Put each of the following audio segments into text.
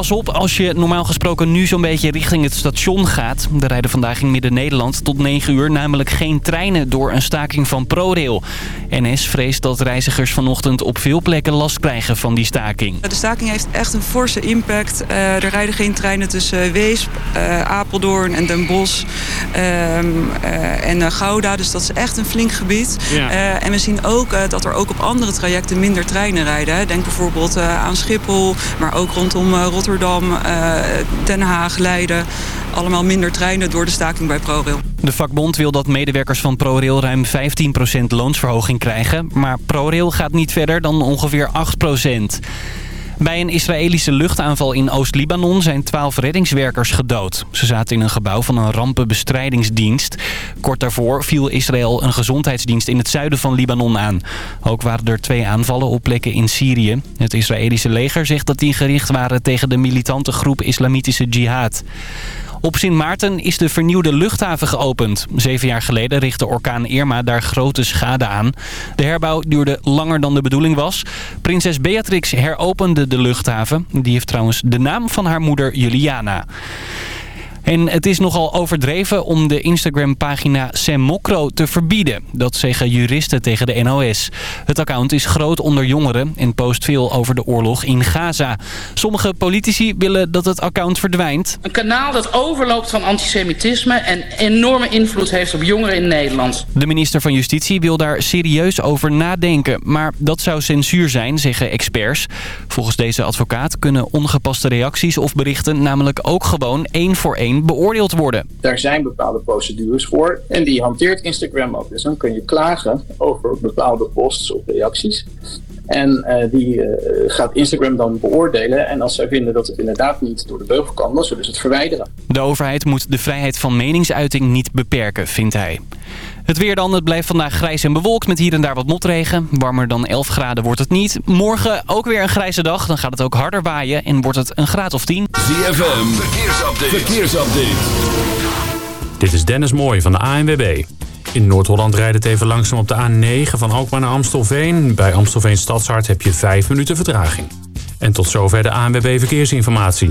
Pas op als je normaal gesproken nu zo'n beetje richting het station gaat. Er rijden vandaag in Midden-Nederland tot 9 uur namelijk geen treinen door een staking van ProRail. NS vreest dat reizigers vanochtend op veel plekken last krijgen van die staking. De staking heeft echt een forse impact. Uh, er rijden geen treinen tussen Weesp, uh, Apeldoorn en Den Bosch uh, en Gouda. Dus dat is echt een flink gebied. Ja. en we zien ook dat er ook op andere trajecten minder treinen rijden. Denk bijvoorbeeld aan Schiphol, maar ook rondom Rotterdam Eh, Den Haag, Leiden. Allemaal minder treinen door de staking bij ProRail. De vakbond wil dat medewerkers van ProRail ruim 15% loonsverhoging krijgen. Maar ProRail gaat niet verder dan ongeveer 8%. Bij een Israëlische luchtaanval in Oost-Libanon zijn twaalf reddingswerkers gedood. Ze zaten in een gebouw van een rampenbestrijdingsdienst. Kort daarvoor viel Israël een gezondheidsdienst in het zuiden van Libanon aan. Ook waren er twee aanvallen op plekken in Syrië. Het Israëlische leger zegt dat die gericht waren tegen de militante groep Islamitische Jihad. Op Sint Maarten is de vernieuwde luchthaven geopend. Zeven jaar geleden richtte orkaan Irma daar grote schade aan. De herbouw duurde langer dan de bedoeling was. Prinses Beatrix heropende de luchthaven. Die heeft trouwens de naam van haar moeder Juliana. En het is nogal overdreven om de Instagram-pagina Sam Mokro te verbieden. Dat zeggen juristen tegen de NOS. Het account is groot onder jongeren en post veel over de oorlog in Gaza. Sommige politici willen dat het account verdwijnt. Een kanaal dat overloopt van antisemitisme en enorme invloed heeft op jongeren in Nederland. De minister van Justitie wil daar serieus over nadenken. Maar dat zou censuur zijn, zeggen experts. Volgens deze advocaat kunnen ongepaste reacties of berichten namelijk ook gewoon één voor één beoordeeld worden. Daar zijn bepaalde procedures voor en die hanteert Instagram ook. Dus dan kun je klagen over bepaalde posts of reacties. En uh, die uh, gaat Instagram dan beoordelen. En als zij vinden dat het inderdaad niet door de beugel kan, dan zullen ze het verwijderen. De overheid moet de vrijheid van meningsuiting niet beperken, vindt hij. Het weer dan, het blijft vandaag grijs en bewolkt met hier en daar wat motregen. Warmer dan 11 graden wordt het niet. Morgen ook weer een grijze dag, dan gaat het ook harder waaien en wordt het een graad of 10. ZFM, verkeersupdate. verkeersupdate. Dit is Dennis Mooij van de ANWB. In Noord-Holland rijdt het even langzaam op de A9 van Alkmaar naar Amstelveen. Bij Amstelveen Stadshart heb je 5 minuten vertraging. En tot zover de ANWB Verkeersinformatie.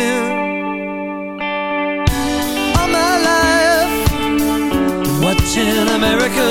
America.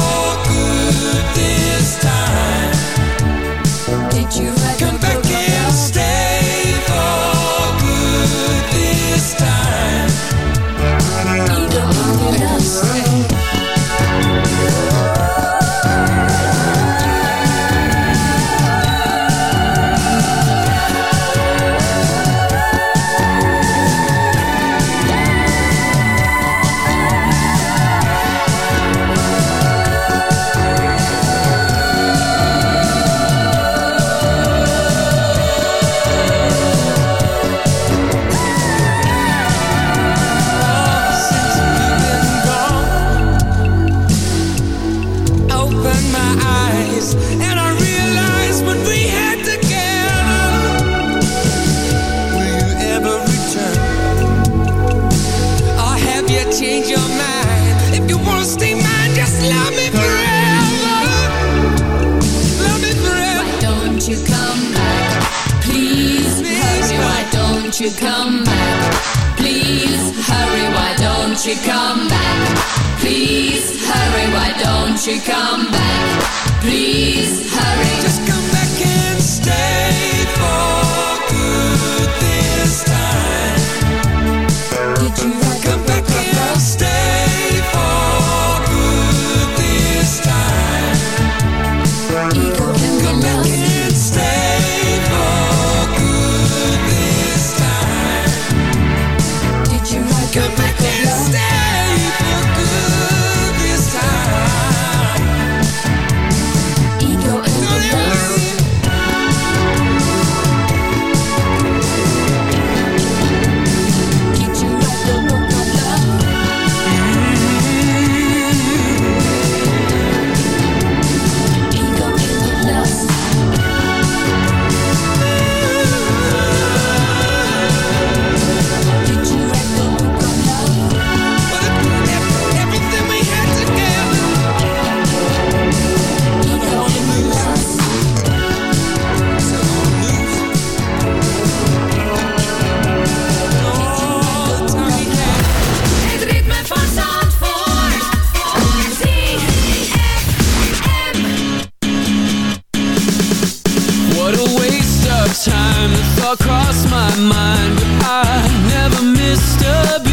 eyes. I never missed a beat.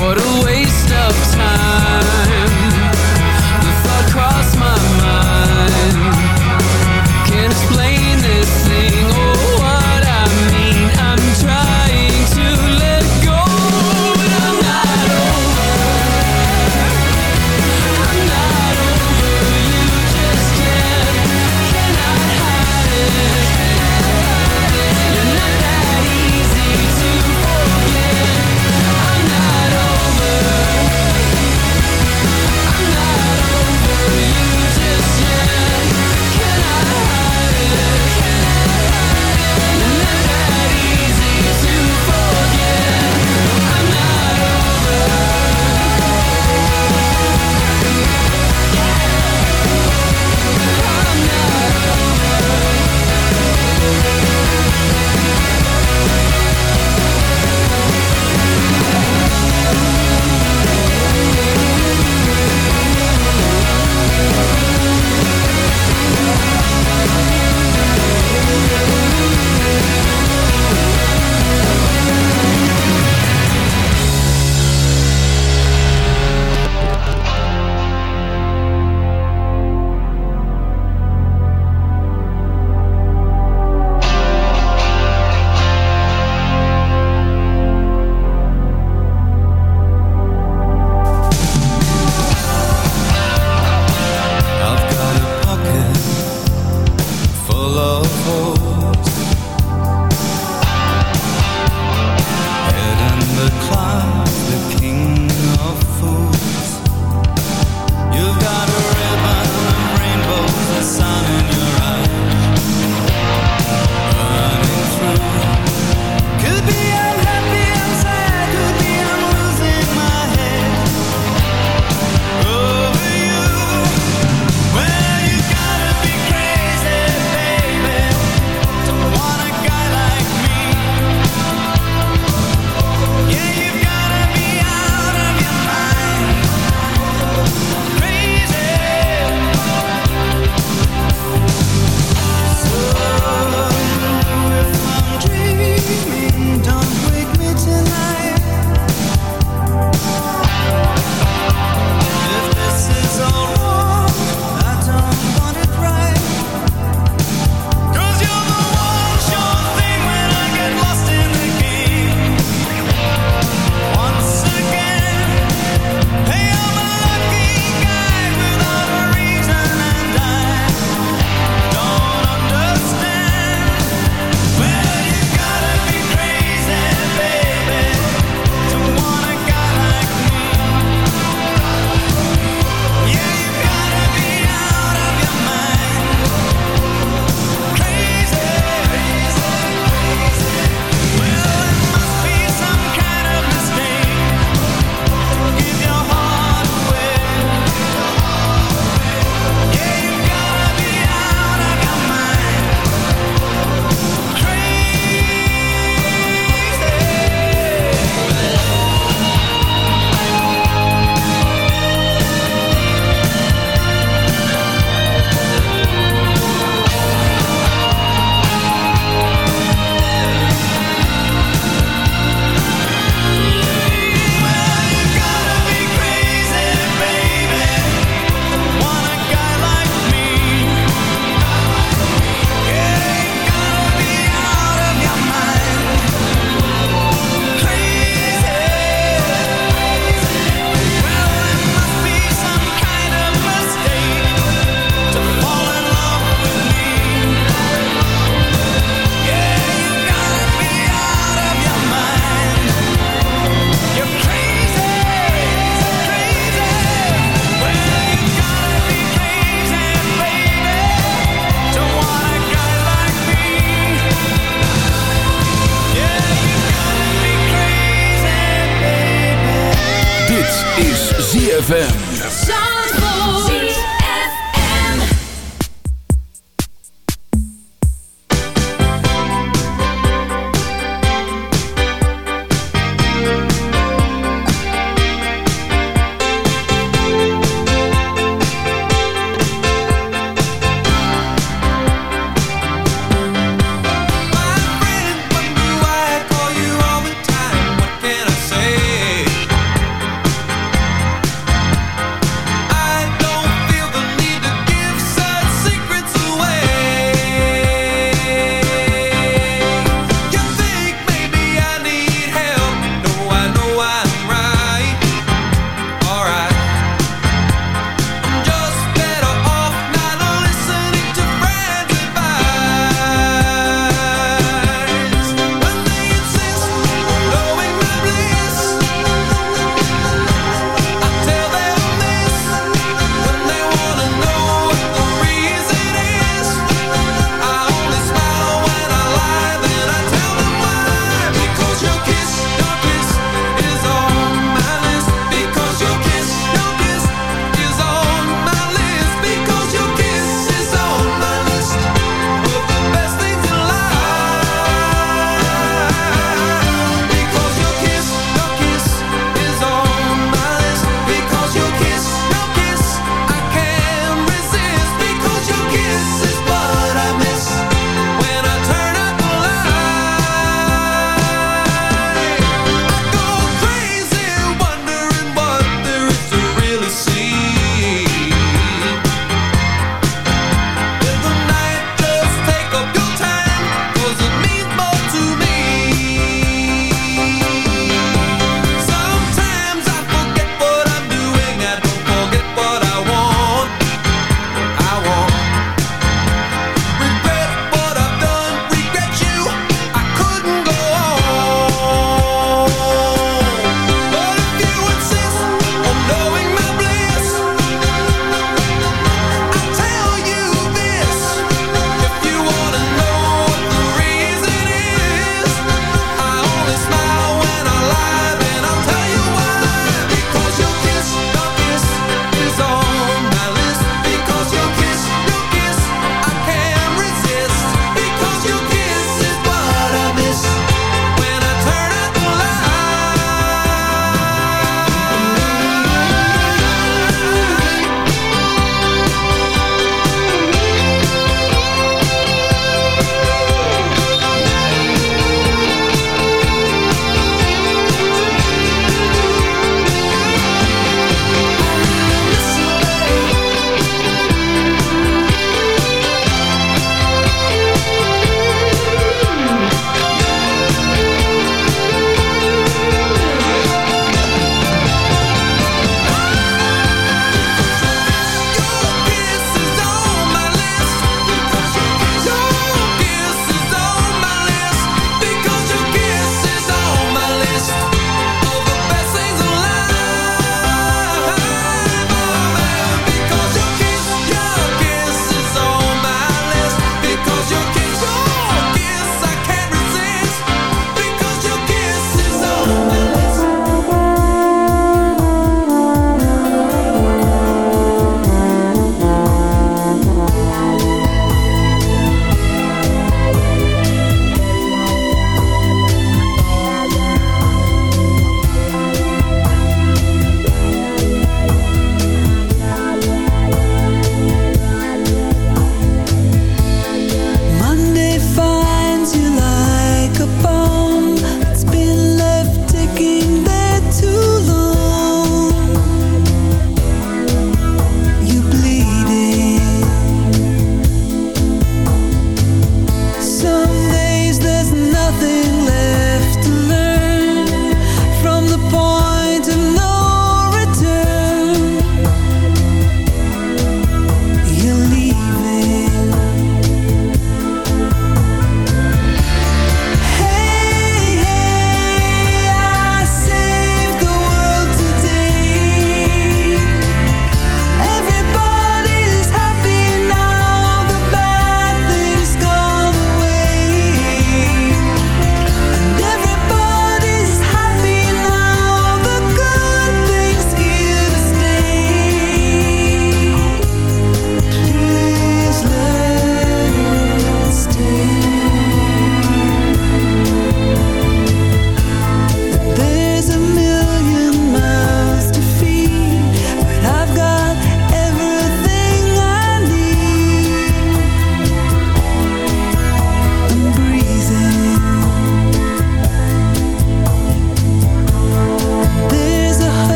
What a waste of time.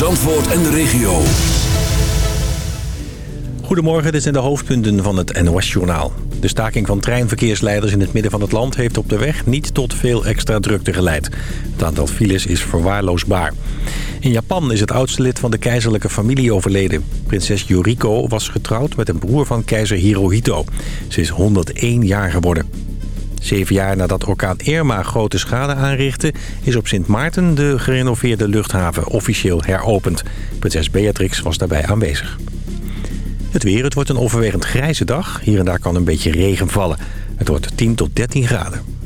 Zandvoort en de regio. Goedemorgen, dit zijn de hoofdpunten van het NOS-journaal. De staking van treinverkeersleiders in het midden van het land heeft op de weg niet tot veel extra drukte geleid. Het aantal files is verwaarloosbaar. In Japan is het oudste lid van de keizerlijke familie overleden. Prinses Yuriko was getrouwd met een broer van keizer Hirohito. Ze is 101 jaar geworden. Zeven jaar nadat orkaan Irma grote schade aanrichtte... is op Sint Maarten de gerenoveerde luchthaven officieel heropend. Prinses Beatrix was daarbij aanwezig. Het weer, het wordt een overwegend grijze dag. Hier en daar kan een beetje regen vallen. Het wordt 10 tot 13 graden.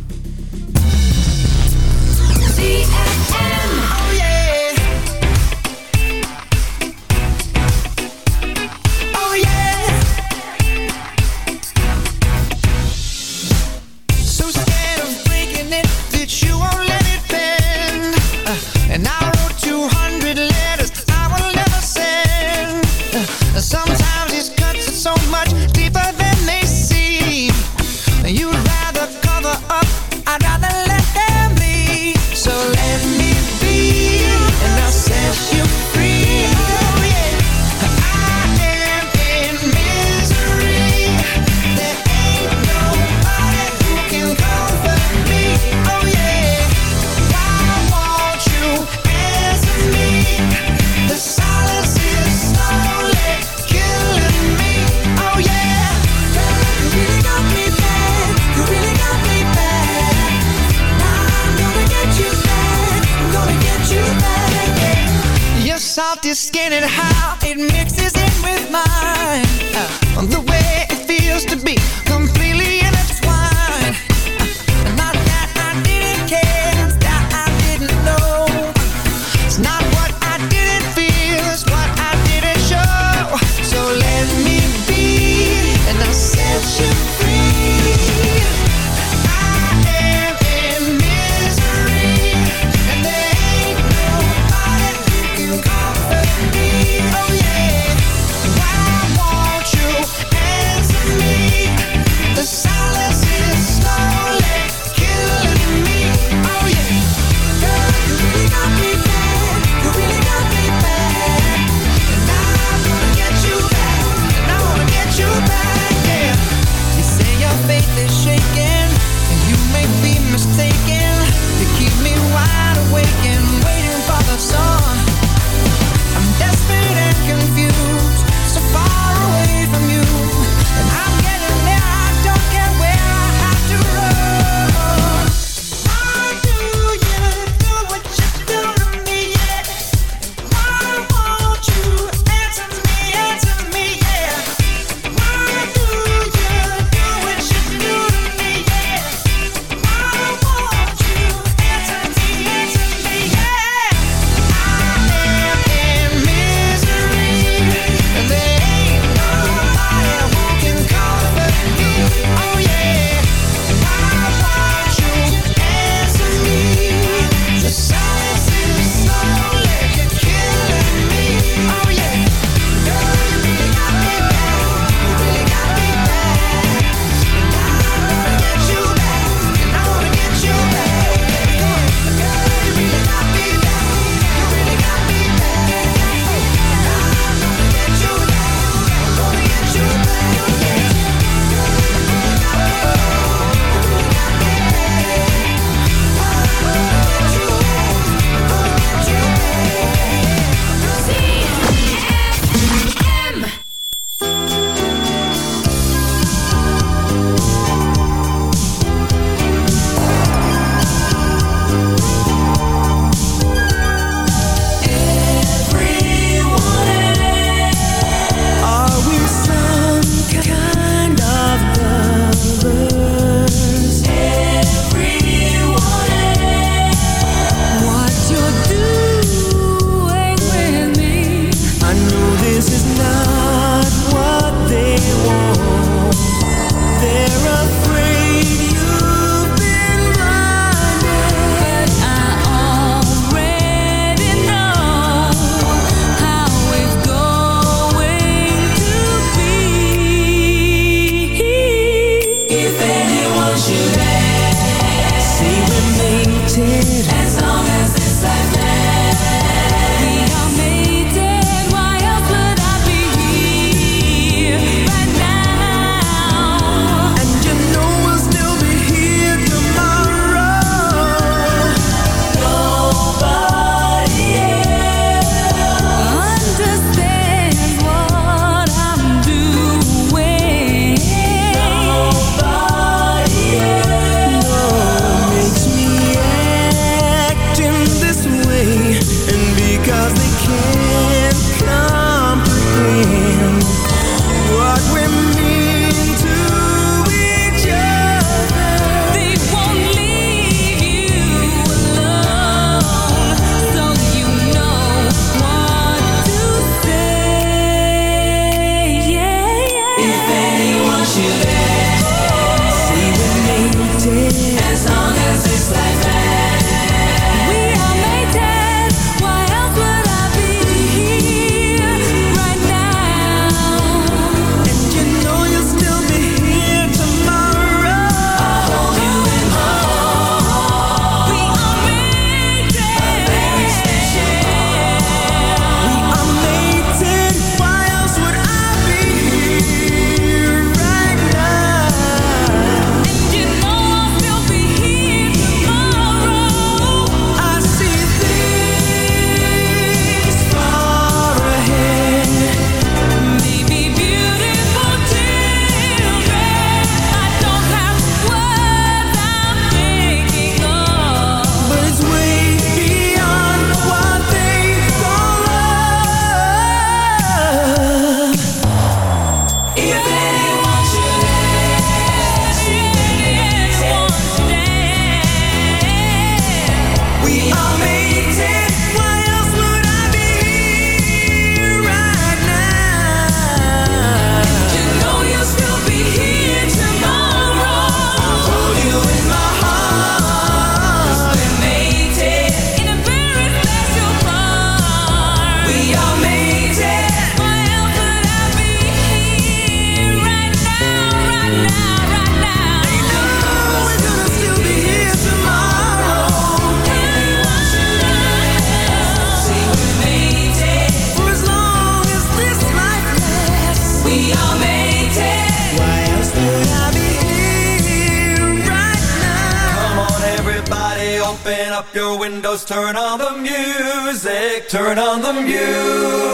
Turn on the music, turn on the music.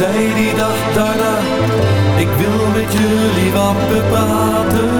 Zei die dag daarna, ik wil met jullie wat bepraten.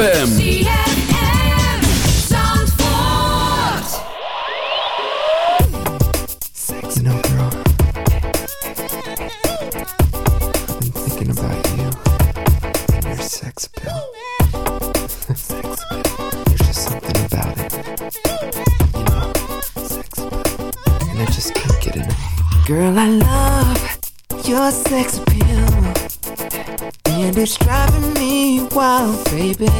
Get. Girl, I love your sex appeal. And it's driving me wild, baby.